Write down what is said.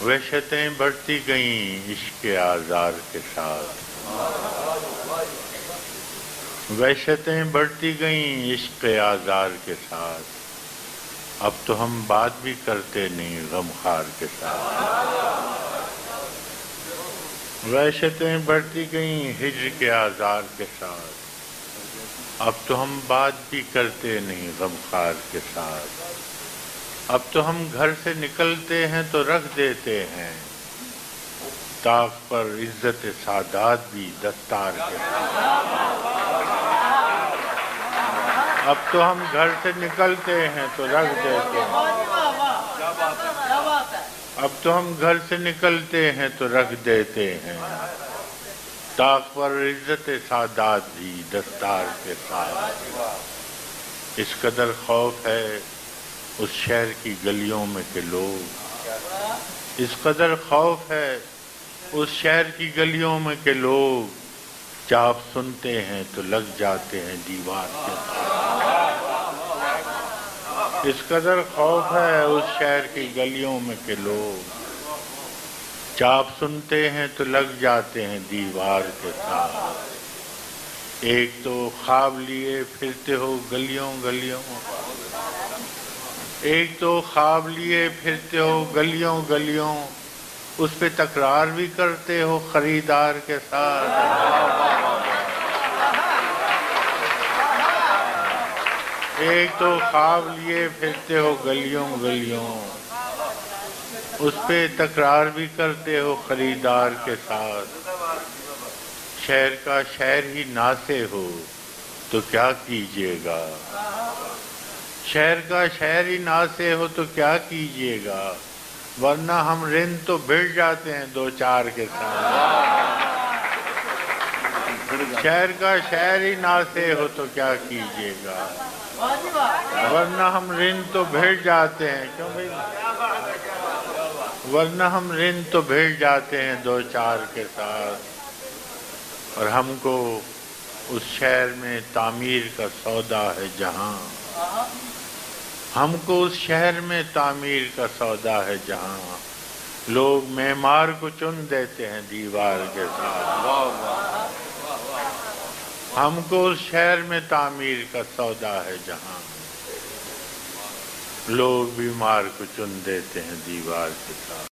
وحشتیں بڑھتی گئیں عشق آزار کے ساتھ۔ وحشتیں بڑھتی گئیں عشق آزار کے ساتھ۔ اب تو ہم بات بھی کرتے نہیں غمخار کے ساتھ۔ وحشتیں بڑھتی گئیں ہجر کے آزار کے ساتھ۔ اب تو ہم بات بھی کرتے نہیں غمخار کے ساتھ۔ اب تو ہم گھر سے نکلتے ہیں تو رکھ دیتے ہیں۔ طاق پر عزت سادات بھی دستار کے اب تو ہم گھر سے نکلتے ہیں تو رکھ دیتے ہیں۔ اب تو ہم گھر سے نکلتے ہیں تو رکھ دیتے ہیں۔ طاق پر عزت سادات بھی دستار کے ساتھ۔ اس قدر خوف ہے اس شہر کی گلیوں میں کہ لوگ۔ اس قدر خوف ہے، اس شہر کی گلیوں میں کہ لوگ۔ چاپ سنتے ہیں تو لگ جاتے ہیں دیوار کے اس قدر خوف ہے، اس شہر کی گلیوں میں کہ لوگ۔ چاپ سنتے ہیں تو لگ جاتے ہیں دیوار کے ساتھ۔ ایک تو خواب لیے پھرتے ہو گلیوں گلیوں۔ ایک تو خواب لیے پھرتے ہو، گلیوں گلیوں، اس پہ تکرار بھی کرتے ہو خریدار کے ساتھ۔ ایک تو خواب لیے پھرتے ہو گلیوں گلیوں، اس پہ تکرار بھی کرتے ہو خریدار کے ساتھ۔ شہر کا شہر ہی ناسے ہو تو کیا کیجیے گا؟ شہر کا شہر ہی نہ سے ہو تو کیا کیجیے گا؟ ورنہ ہم رن تو بھڑ جاتے ہیں دو چار کے ساتھ۔ شہر کا شہر ہی نہ سے ہو تو کیا کیجیے گا؟ ورنہ ہم رن تو بھیڑ جاتے ہیں۔ کیوں بھائی؟ ورنہ ہم رن تو بھیڑ جاتے ہیں دو چار کے ساتھ۔ اور ہم کو اس شہر میں تعمیر کا سودا ہے جہاں۔ ہم کو اس شہر میں تعمیر کا سودا ہے جہاں لوگ معمار کو چن دیتے ہیں دیوار کے ساتھ۔ ہم کو اس شہر میں تعمیر کا سودا ہے جہاں لوگ بیمار کو چن دیتے ہیں دیوار کے ساتھ۔